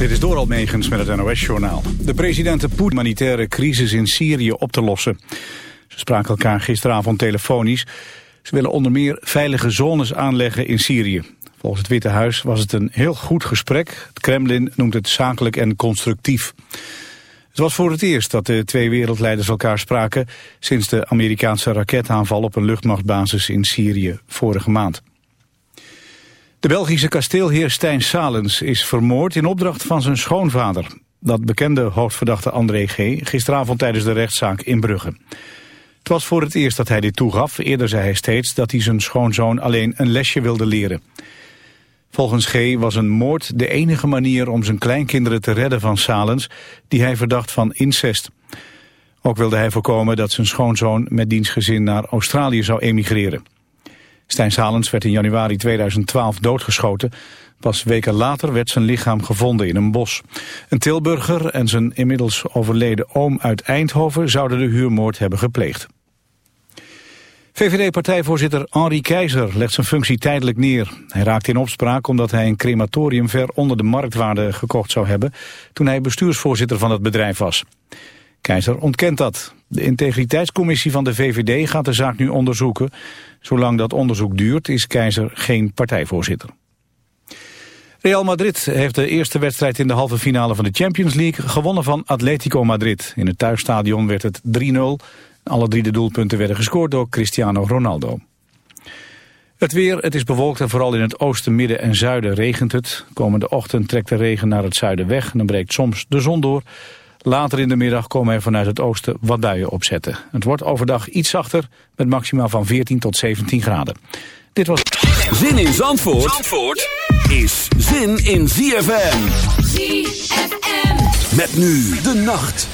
Dit is Doral Megens met het NOS-journaal. De president de humanitaire crisis in Syrië op te lossen. Ze spraken elkaar gisteravond telefonisch. Ze willen onder meer veilige zones aanleggen in Syrië. Volgens het Witte Huis was het een heel goed gesprek. Het Kremlin noemt het zakelijk en constructief. Het was voor het eerst dat de twee wereldleiders elkaar spraken... sinds de Amerikaanse raketaanval op een luchtmachtbasis in Syrië vorige maand. De Belgische kasteelheer Stijn Salens is vermoord in opdracht van zijn schoonvader. Dat bekende hoofdverdachte André G. gisteravond tijdens de rechtszaak in Brugge. Het was voor het eerst dat hij dit toegaf. Eerder zei hij steeds dat hij zijn schoonzoon alleen een lesje wilde leren. Volgens G. was een moord de enige manier om zijn kleinkinderen te redden van Salens... die hij verdacht van incest. Ook wilde hij voorkomen dat zijn schoonzoon met diens gezin naar Australië zou emigreren. Stijn Salens werd in januari 2012 doodgeschoten. Pas weken later werd zijn lichaam gevonden in een bos. Een Tilburger en zijn inmiddels overleden oom uit Eindhoven zouden de huurmoord hebben gepleegd. VVD-partijvoorzitter Henri Keizer legt zijn functie tijdelijk neer. Hij raakte in opspraak omdat hij een crematorium ver onder de marktwaarde gekocht zou hebben... toen hij bestuursvoorzitter van het bedrijf was. Keizer ontkent dat. De integriteitscommissie van de VVD gaat de zaak nu onderzoeken. Zolang dat onderzoek duurt is Keizer geen partijvoorzitter. Real Madrid heeft de eerste wedstrijd in de halve finale van de Champions League gewonnen van Atletico Madrid. In het thuisstadion werd het 3-0. Alle drie de doelpunten werden gescoord door Cristiano Ronaldo. Het weer, het is bewolkt en vooral in het oosten, midden en zuiden regent het. Komende ochtend trekt de regen naar het zuiden weg en dan breekt soms de zon door. Later in de middag komen er vanuit het oosten wat buien opzetten. Het wordt overdag iets zachter met maximaal van 14 tot 17 graden. Dit was... Zin in Zandvoort, Zandvoort is zin in ZFM. ZFM. Met nu de nacht.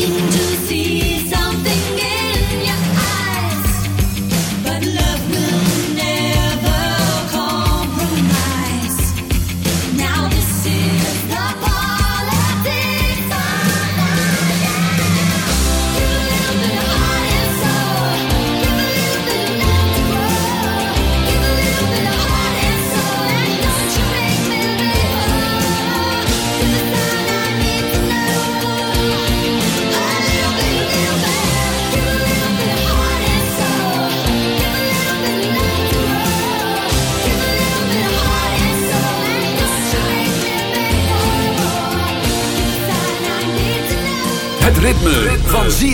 can do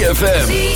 ZFM.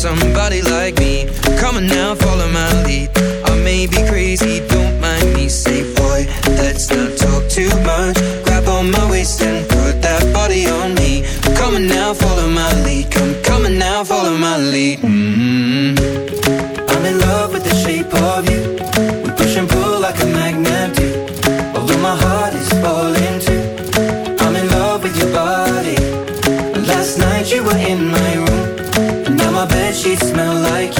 somebody like me. Come on now, follow my lead. I may be crazy, don't mind me. Say, boy, let's not talk too much. Grab on my waist and put that body on me. Come on now, follow my lead. Come, come on now, follow my lead. hmm sheets smell like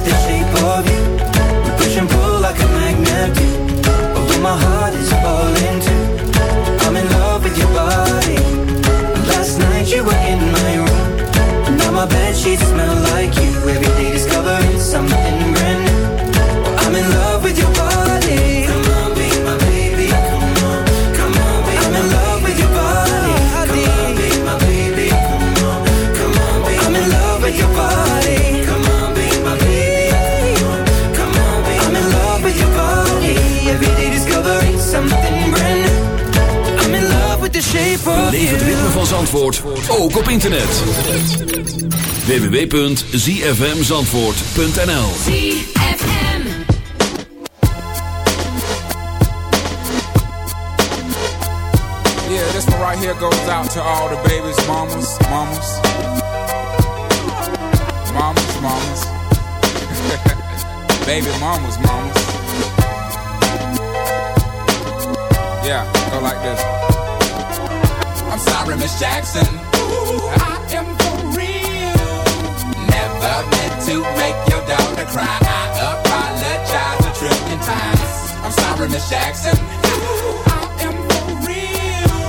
ook op internet. www.zfmzandvoort.nl ZFM. Yeah, this one right here goes out to all the babies, mamas, mamas. Mamas, mamas. Baby mamas, mamas. Yeah, go like this. I'm sorry, Miss Jackson. To make your daughter cry. I apologize a trillion times. I'm sorry, Miss Jackson. Ooh, I am for real.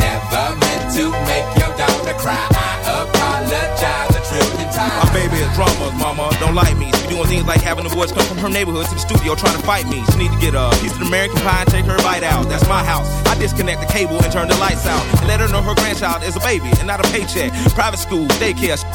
Never meant to make your daughter cry. I apologize a trillion times. My baby is drama, mama. Don't like me. She doing things like having the boys come from her neighborhood to the studio trying to fight me. She need to get a piece of American pie and take her bite out. That's my house. I disconnect the cable and turn the lights out. And let her know her grandchild is a baby and not a paycheck. Private school, daycare,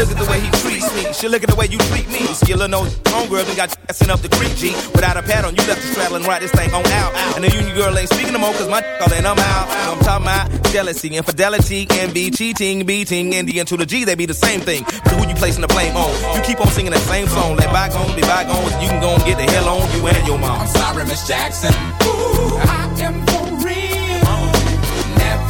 Look at the way he treats me. She look at the way you treat me. Little no homegirl done got sent up the creek, G. Without a pad on, you left the straddle and ride this thing on out. And the union girl ain't speaking no more, cause my all in, I'm out. I'm talking about jealousy, infidelity, envy, cheating, beating, and the to the G, they be the same thing. But who you placing the blame on? You keep on singing that same song. Let bygones be bygones. You can go and get the hell on you and your mom. I'm sorry, Miss Jackson. Ooh, I am.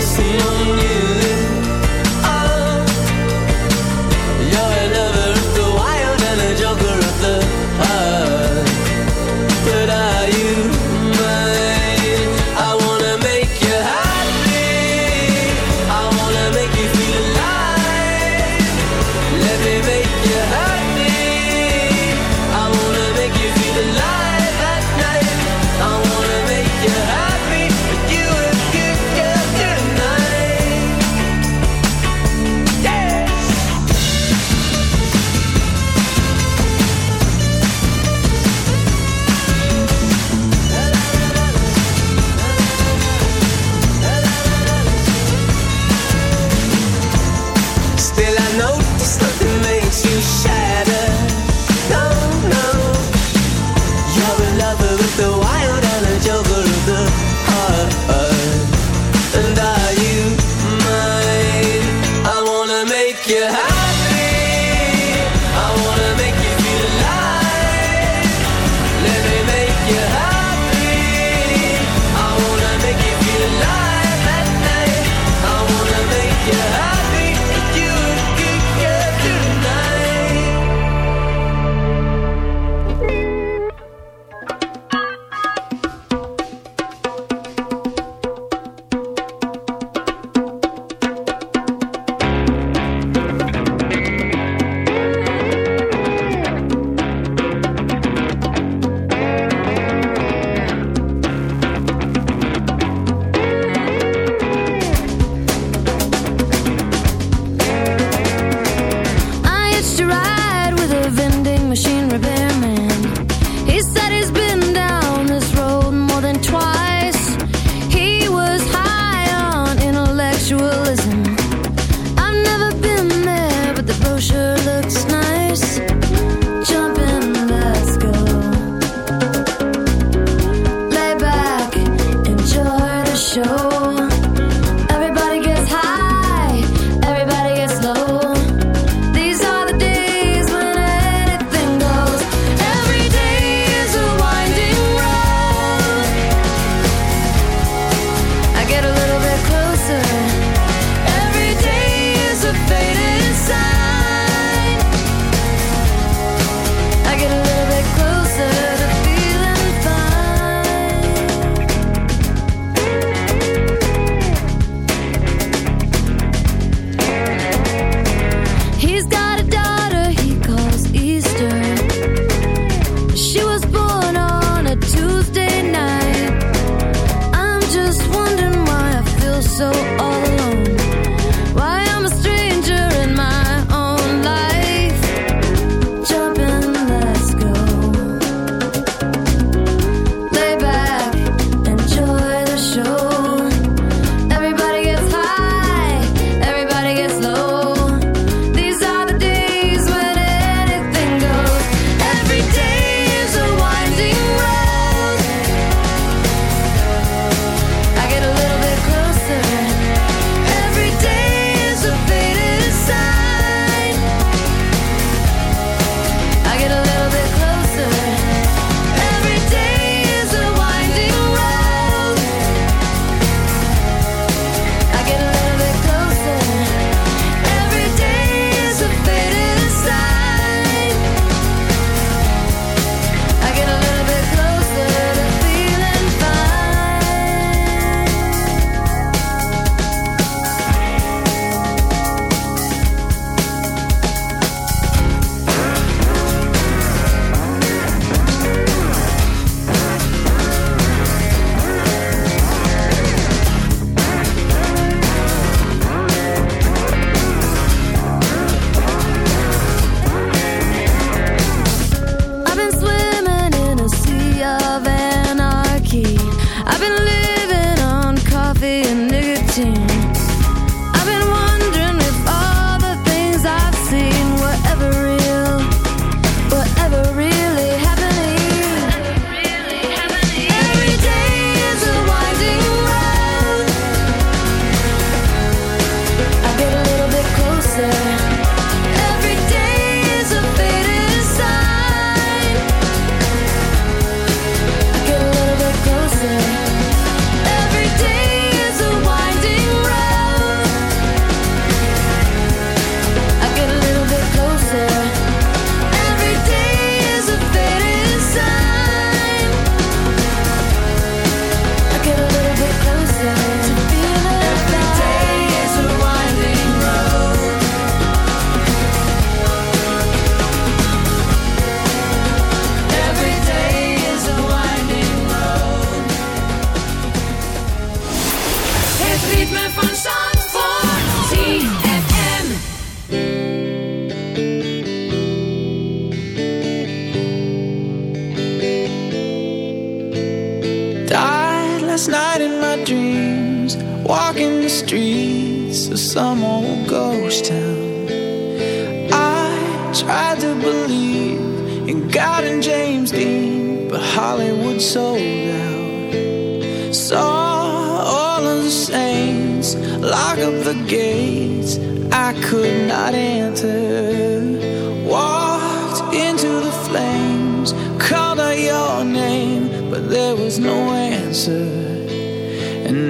singing